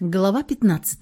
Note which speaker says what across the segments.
Speaker 1: Глава 15.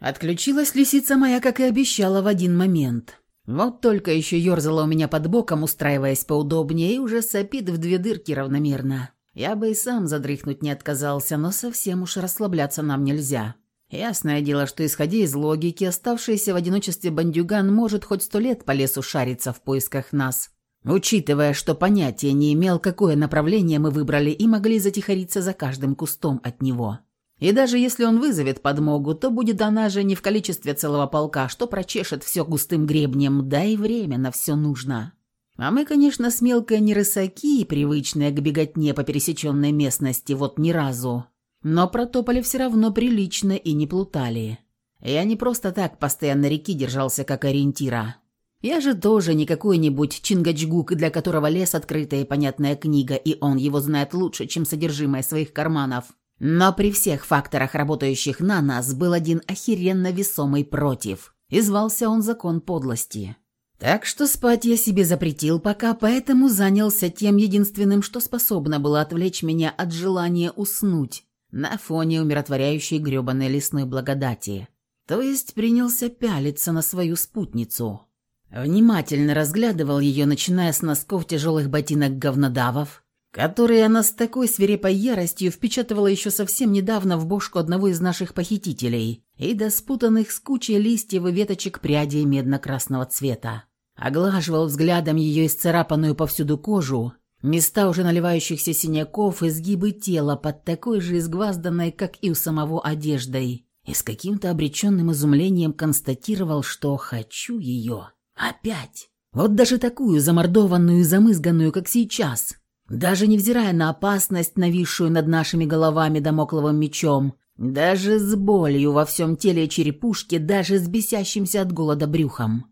Speaker 1: Отключилась лисица моя, как и обещала, в один момент. Вот только еще ерзала у меня под боком, устраиваясь поудобнее, и уже сопит в две дырки равномерно. Я бы и сам задрыхнуть не отказался, но совсем уж расслабляться нам нельзя. Ясное дело, что, исходя из логики, оставшийся в одиночестве бандюган может хоть сто лет по лесу шариться в поисках нас. Учитывая, что понятия не имел, какое направление мы выбрали, и могли затихариться за каждым кустом от него. И даже если он вызовет подмогу, то будет она же не в количестве целого полка, что прочешет все густым гребнем, да и время на все нужно. А мы, конечно, с мелкой не рысаки, привычные к беготне по пересеченной местности, вот ни разу. Но протопали все равно прилично и не плутали. Я не просто так постоянно реки держался как ориентира. Я же тоже не какой-нибудь Чингачгук, для которого лес открытая и понятная книга, и он его знает лучше, чем содержимое своих карманов. Но при всех факторах, работающих на нас, был один охеренно весомый против. И звался он закон подлости. Так что спать я себе запретил пока, поэтому занялся тем единственным, что способно было отвлечь меня от желания уснуть на фоне умиротворяющей грёбаной лесной благодати. То есть принялся пялиться на свою спутницу. Внимательно разглядывал ее, начиная с носков тяжелых ботинок говнодавов, которые она с такой свирепой яростью впечатывала еще совсем недавно в бошку одного из наших похитителей, и до спутанных с кучей листьев и веточек прядей медно-красного цвета. Оглаживал взглядом ее исцарапанную повсюду кожу, места уже наливающихся синяков, изгибы тела под такой же изгвазданной, как и у самого одеждой, и с каким-то обреченным изумлением констатировал, что «хочу ее». Опять. Вот даже такую замордованную и замызганную, как сейчас – даже невзирая на опасность, нависшую над нашими головами домокловым мечом, даже с болью во всем теле и черепушке, даже с бесящимся от голода брюхом.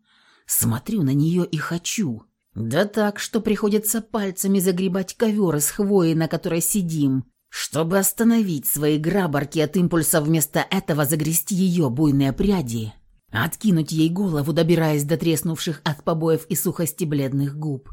Speaker 1: Смотрю на нее и хочу. Да так, что приходится пальцами загребать ковер из хвои, на которой сидим, чтобы остановить свои грабарки от импульса вместо этого загрести ее буйные пряди, откинуть ей голову, добираясь до треснувших от побоев и сухости бледных губ.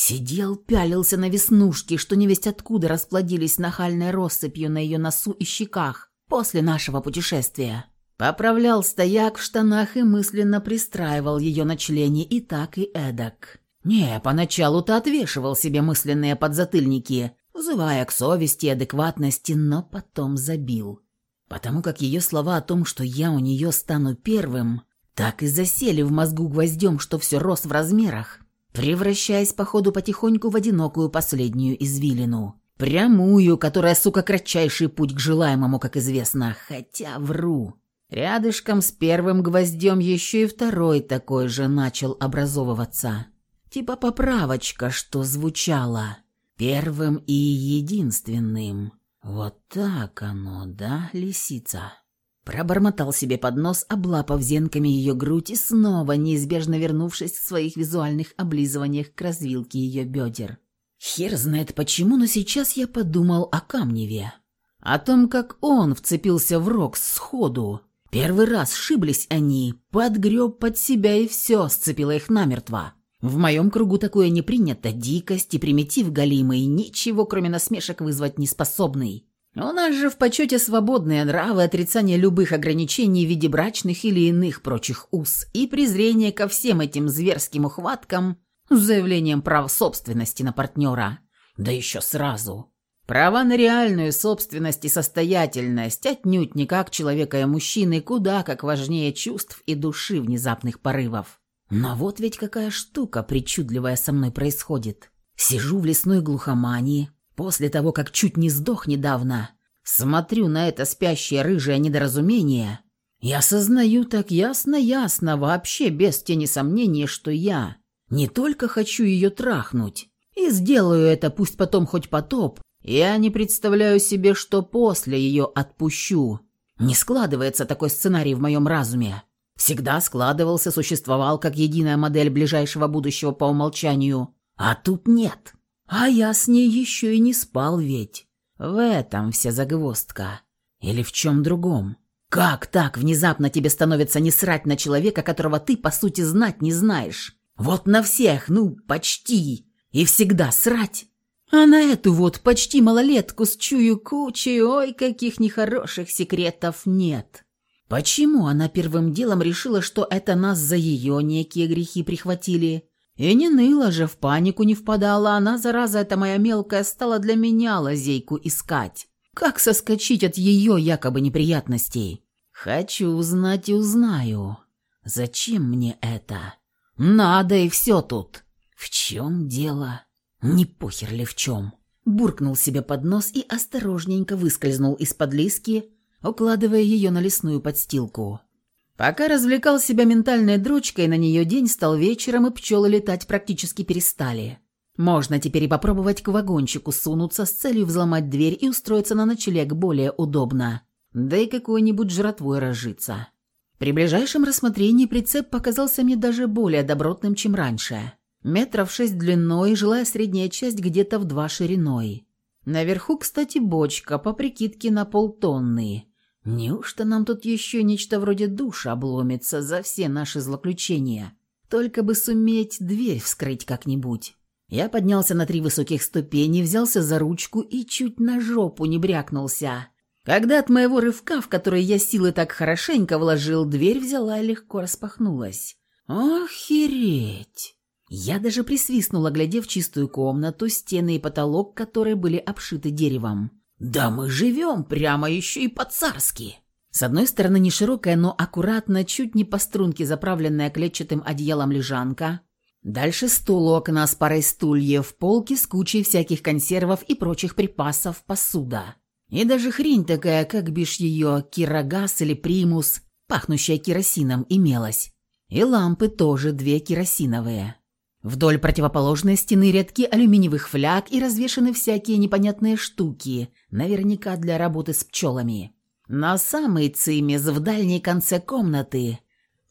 Speaker 1: Сидел, пялился на веснушки, что невесть откуда расплодились нахальной россыпью на ее носу и щеках после нашего путешествия. Поправлял стояк в штанах и мысленно пристраивал ее на члене и так и эдак. Не, поначалу-то отвешивал себе мысленные подзатыльники, взывая к совести и адекватности, но потом забил. Потому как ее слова о том, что я у нее стану первым, так и засели в мозгу гвоздем, что все рос в размерах превращаясь, походу, потихоньку в одинокую последнюю извилину. Прямую, которая, сука, кратчайший путь к желаемому, как известно. Хотя вру. Рядышком с первым гвоздем еще и второй такой же начал образовываться. Типа поправочка, что звучала. Первым и единственным. Вот так оно, да, лисица? Пробормотал себе под нос, облапав зенками ее грудь и снова, неизбежно вернувшись в своих визуальных облизываниях к развилке ее бедер. Хер знает почему, но сейчас я подумал о Камневе. О том, как он вцепился в рог сходу. Первый раз сшиблись они, подгреб под себя и все, сцепило их намертво. В моем кругу такое не принято, дикость и примитив галимый, ничего кроме насмешек вызвать не способный. У нас же в почете свободные нравы, отрицание любых ограничений в виде брачных или иных прочих уз и презрение ко всем этим зверским ухваткам с заявлением прав собственности на партнера. Да еще сразу. Права на реальную собственность и состоятельность отнюдь не как человека и мужчины, куда как важнее чувств и души внезапных порывов. Но вот ведь какая штука причудливая со мной происходит. Сижу в лесной глухомании, После того, как чуть не сдох недавно, смотрю на это спящее рыжее недоразумение и осознаю так ясно-ясно, вообще без тени сомнений, что я не только хочу ее трахнуть, и сделаю это пусть потом хоть потоп, я не представляю себе, что после ее отпущу. Не складывается такой сценарий в моем разуме. Всегда складывался, существовал как единая модель ближайшего будущего по умолчанию, а тут нет. А я с ней еще и не спал ведь. В этом вся загвоздка. Или в чем другом. Как так внезапно тебе становится не срать на человека, которого ты, по сути, знать не знаешь? Вот на всех, ну, почти. И всегда срать. А на эту вот почти малолетку с чую кучей, ой, каких нехороших секретов нет. Почему она первым делом решила, что это нас за ее некие грехи прихватили? И не ныла же, в панику не впадала, она, зараза эта моя мелкая, стала для меня лазейку искать. Как соскочить от ее якобы неприятностей? Хочу узнать и узнаю. Зачем мне это? Надо и все тут. В чем дело? Не похер ли в чем? Буркнул себе под нос и осторожненько выскользнул из-под лиски, укладывая ее на лесную подстилку. Пока развлекал себя ментальной дрочкой, на нее день стал вечером, и пчелы летать практически перестали. Можно теперь и попробовать к вагончику сунуться с целью взломать дверь и устроиться на ночлег более удобно. Да и какой-нибудь жратвой разжиться. При ближайшем рассмотрении прицеп показался мне даже более добротным, чем раньше. Метров шесть длиной, жилая средняя часть где-то в два шириной. Наверху, кстати, бочка, по прикидке на полтонны. Неужто нам тут еще нечто вроде душа обломится за все наши злоключения? Только бы суметь дверь вскрыть как-нибудь. Я поднялся на три высоких ступени, взялся за ручку и чуть на жопу не брякнулся. Когда от моего рывка, в который я силы так хорошенько вложил, дверь взяла и легко распахнулась. Охереть! Я даже присвистнула, глядя в чистую комнату, стены и потолок, которые были обшиты деревом. «Да мы живем прямо еще и по-царски!» С одной стороны не широкая, но аккуратно, чуть не по струнке заправленная клетчатым одеялом лежанка. Дальше стул у окна с парой стульев, полки с кучей всяких консервов и прочих припасов, посуда. И даже хрень такая, как бишь ее, кирогаз или примус, пахнущая керосином, имелась. И лампы тоже две керосиновые. Вдоль противоположной стены рядки алюминиевых фляг и развешаны всякие непонятные штуки, наверняка для работы с пчелами. На самый цимес в дальней конце комнаты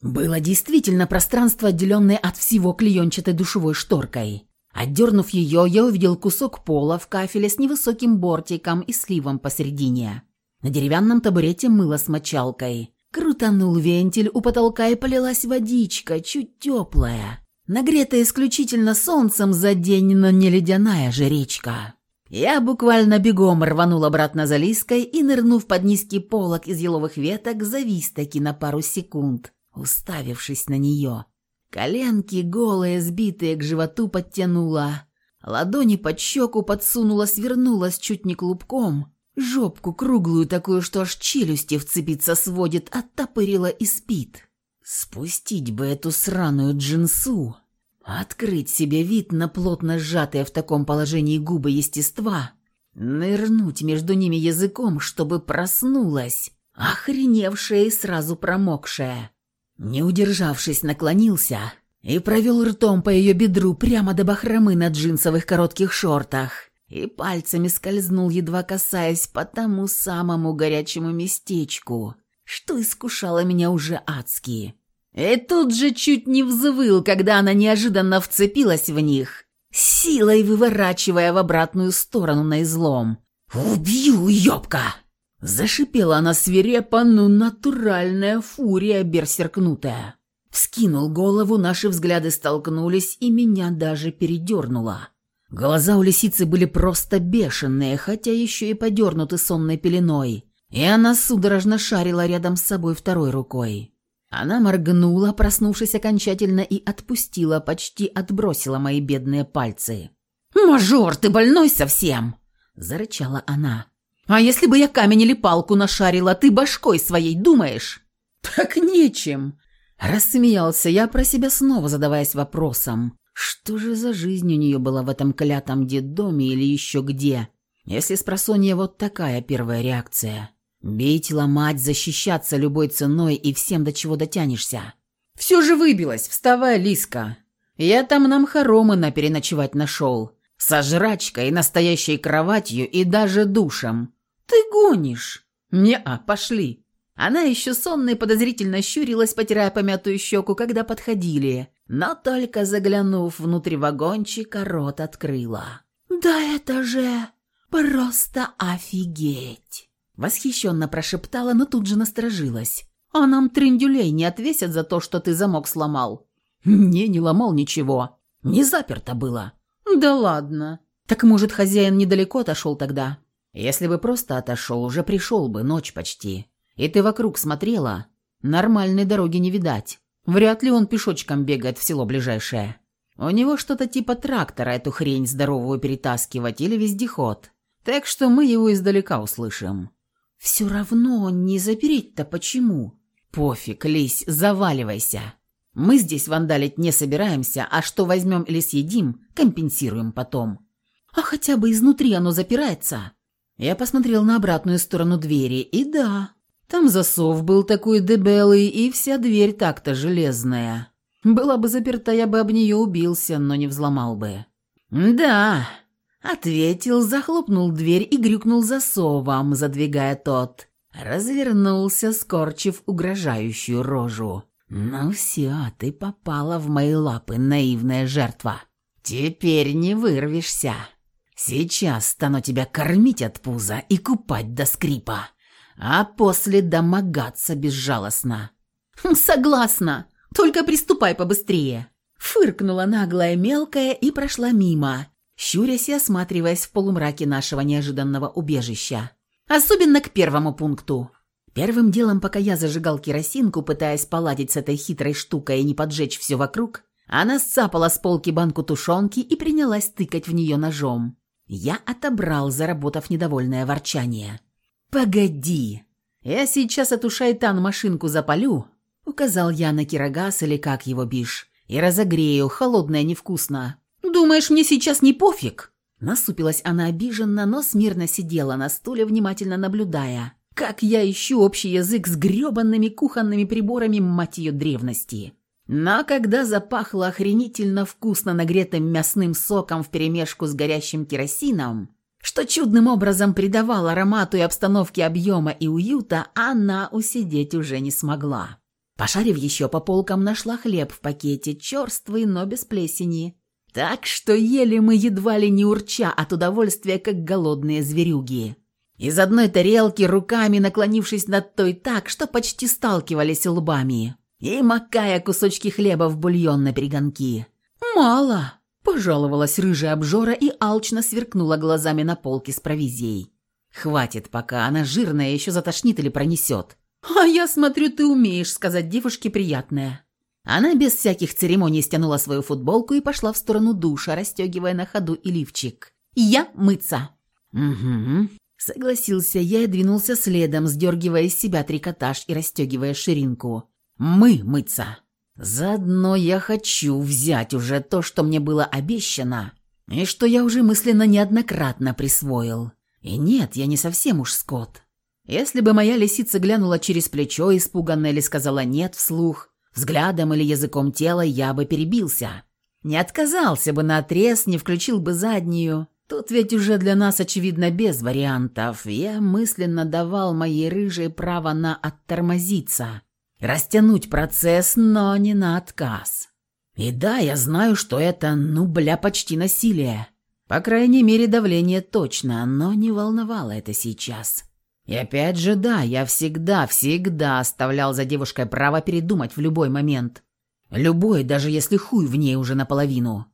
Speaker 1: было действительно пространство, отделенное от всего клеенчатой душевой шторкой. Отдернув ее, я увидел кусок пола в кафеле с невысоким бортиком и сливом посередине. На деревянном табурете мыло с мочалкой. Крутанул вентиль у потолка и полилась водичка, чуть теплая. Нагретая исключительно солнцем за день, но не ледяная же речка. Я буквально бегом рванул обратно за Лиской и, нырнув под низкий полог из еловых веток, завис таки на пару секунд, уставившись на нее. Коленки голые, сбитые к животу подтянула, ладони под щеку подсунула, свернулась чуть не клубком, жопку круглую такую, что аж челюсти вцепиться сводит, оттопырила и спит. Спустить бы эту сраную джинсу, открыть себе вид на плотно сжатые в таком положении губы естества, нырнуть между ними языком, чтобы проснулась, охреневшая и сразу промокшая. Не удержавшись, наклонился и провел ртом по ее бедру прямо до бахромы на джинсовых коротких шортах и пальцами скользнул, едва касаясь по тому самому горячему местечку, что искушало меня уже адски. И тут же чуть не взвыл, когда она неожиданно вцепилась в них, силой выворачивая в обратную сторону на излом. «Убью, ёбка!» Зашипела она свирепо, но натуральная фурия берсеркнутая. Вскинул голову, наши взгляды столкнулись, и меня даже передернуло. Глаза у лисицы были просто бешеные, хотя еще и подернуты сонной пеленой и она судорожно шарила рядом с собой второй рукой. Она моргнула, проснувшись окончательно, и отпустила, почти отбросила мои бедные пальцы. «Мажор, ты больной совсем!» – зарычала она. «А если бы я камень или палку нашарила, ты башкой своей думаешь?» «Так нечем!» – рассмеялся я про себя снова, задаваясь вопросом. Что же за жизнь у нее была в этом клятом детдоме или еще где, если с просонья вот такая первая реакция? Бить, ломать, защищаться любой ценой и всем, до чего дотянешься. Все же выбилось, вставай, Лиска. Я там нам хоромы на переночевать нашел. Со жрачкой, настоящей кроватью и даже душем. Ты гонишь? Не-а, пошли. Она еще сонно и подозрительно щурилась, потирая помятую щеку, когда подходили, но только заглянув внутрь вагончика, рот открыла. «Да это же просто офигеть!» Восхищенно прошептала, но тут же насторожилась. «А нам трендюлей не отвесят за то, что ты замок сломал?» «Не, не ломал ничего. Не заперто было». «Да ладно». Так может, хозяин недалеко отошел тогда? Если бы просто отошел, уже пришел бы, ночь почти. И ты вокруг смотрела? Нормальной дороги не видать. Вряд ли он пешочком бегает в село ближайшее. У него что-то типа трактора эту хрень здоровую перетаскивать или вездеход. Так что мы его издалека услышим. Все равно не запереть-то почему? Пофиг, Лись, заваливайся. Мы здесь вандалить не собираемся, а что возьмем или съедим, компенсируем потом. А хотя бы изнутри оно запирается. Я посмотрел на обратную сторону двери, и да, там засов был такой дебелый, и вся дверь так-то железная. Была бы заперта, я бы об нее убился, но не взломал бы. «Да», — ответил, захлопнул дверь и грюкнул засовом, задвигая тот. Развернулся, скорчив угрожающую рожу. «Ну все, ты попала в мои лапы, наивная жертва. Теперь не вырвешься. Сейчас стану тебя кормить от пуза и купать до скрипа, а после домогаться безжалостно». «Хм, «Согласна», только приступай побыстрее!» Фыркнула наглая мелкая и прошла мимо, щурясь и осматриваясь в полумраке нашего неожиданного убежища. Особенно к первому пункту. Первым делом, пока я зажигал керосинку, пытаясь поладить с этой хитрой штукой и не поджечь все вокруг, она сцапала с полки банку тушенки и принялась тыкать в нее ножом. Я отобрал, заработав недовольное ворчание. «Погоди! Я сейчас эту шайтан-машинку запалю, Указал я на кирогаз или как его бишь. И разогрею, холодное невкусно. Думаешь, мне сейчас не пофиг? Насупилась она обиженно, но смирно сидела на стуле, внимательно наблюдая, как я ищу общий язык с грёбанными кухонными приборами, мать ее, древности. Но когда запахло охренительно вкусно нагретым мясным соком вперемешку с горящим керосином, что чудным образом придавал аромату и обстановке объема и уюта, она усидеть уже не смогла. Пошарив еще по полкам, нашла хлеб в пакете, черствый, но без плесени. Так что ели мы едва ли не урча от удовольствия, как голодные зверюги. Из одной тарелки руками наклонившись над той так, что почти сталкивались лбами. И макая кусочки хлеба в бульон на перегонки. «Мало!» – пожаловалась рыжая обжора и алчно сверкнула глазами на полке с провизией. «Хватит пока, она жирная, еще затошнит или пронесет. «А я смотрю, ты умеешь сказать девушке приятное». Она без всяких церемоний стянула свою футболку и пошла в сторону душа, расстегивая на ходу и лифчик. «Я мыться». «Угу». Согласился я и двинулся следом, сдергивая из себя трикотаж и расстегивая ширинку. «Мы мыться». Заодно я хочу взять уже то, что мне было обещано, и что я уже мысленно неоднократно присвоил. И нет, я не совсем уж скот. Если бы моя лисица глянула через плечо испуганно или сказала «нет» вслух, взглядом или языком тела, я бы перебился. Не отказался бы на отрез, не включил бы заднюю. Тут ведь уже для нас, очевидно, без вариантов. Я мысленно давал моей рыжей право на оттормозиться. Растянуть процесс, но не на отказ. И да, я знаю, что это, ну, бля, почти насилие. По крайней мере, давление точно, но не волновало это сейчас. И опять же, да, я всегда, всегда оставлял за девушкой право передумать в любой момент. Любой, даже если хуй в ней уже наполовину.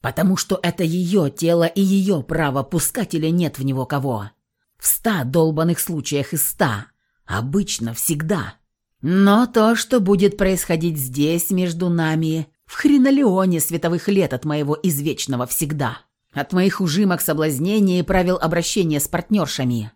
Speaker 1: Потому что это ее тело и ее право, пускать или нет в него кого. В ста долбанных случаях из ста. Обычно, всегда. Но то, что будет происходить здесь, между нами, в хренолеоне световых лет от моего извечного всегда. От моих ужимок соблазнения и правил обращения с партнершами.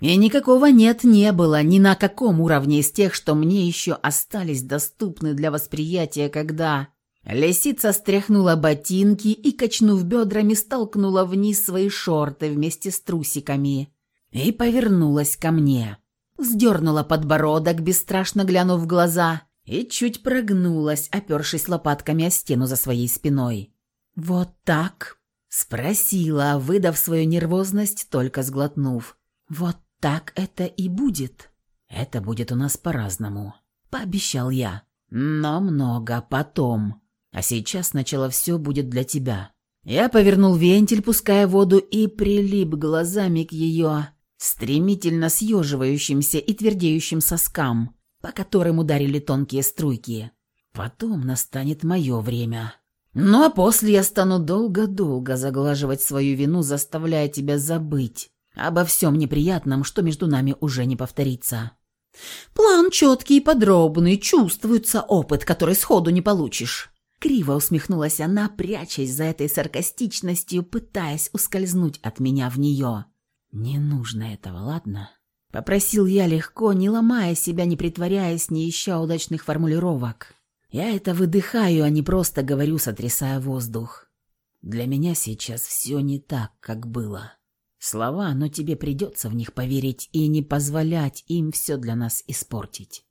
Speaker 1: И никакого «нет» не было ни на каком уровне из тех, что мне еще остались доступны для восприятия, когда... Лисица стряхнула ботинки и, качнув бедрами, столкнула вниз свои шорты вместе с трусиками и повернулась ко мне. Сдернула подбородок, бесстрашно глянув в глаза, и чуть прогнулась, опершись лопатками о стену за своей спиной. «Вот так?» — спросила, выдав свою нервозность, только сглотнув. «Вот так это и будет. Это будет у нас по-разному, пообещал я. Но много потом. А сейчас сначала все будет для тебя. Я повернул вентиль, пуская воду, и прилип глазами к ее стремительно съеживающимся и твердеющим соскам, по которым ударили тонкие струйки. Потом настанет мое время. Ну а после я стану долго-долго заглаживать свою вину, заставляя тебя забыть обо всем неприятном, что между нами уже не повторится. План четкий и подробный, чувствуется опыт, который сходу не получишь. Криво усмехнулась она, прячась за этой саркастичностью, пытаясь ускользнуть от меня в нее. «Не нужно этого, ладно?» Попросил я легко, не ломая себя, не притворяясь, не ища удачных формулировок. Я это выдыхаю, а не просто говорю, сотрясая воздух. Для меня сейчас все не так, как было. Слова, но тебе придется в них поверить и не позволять им все для нас испортить.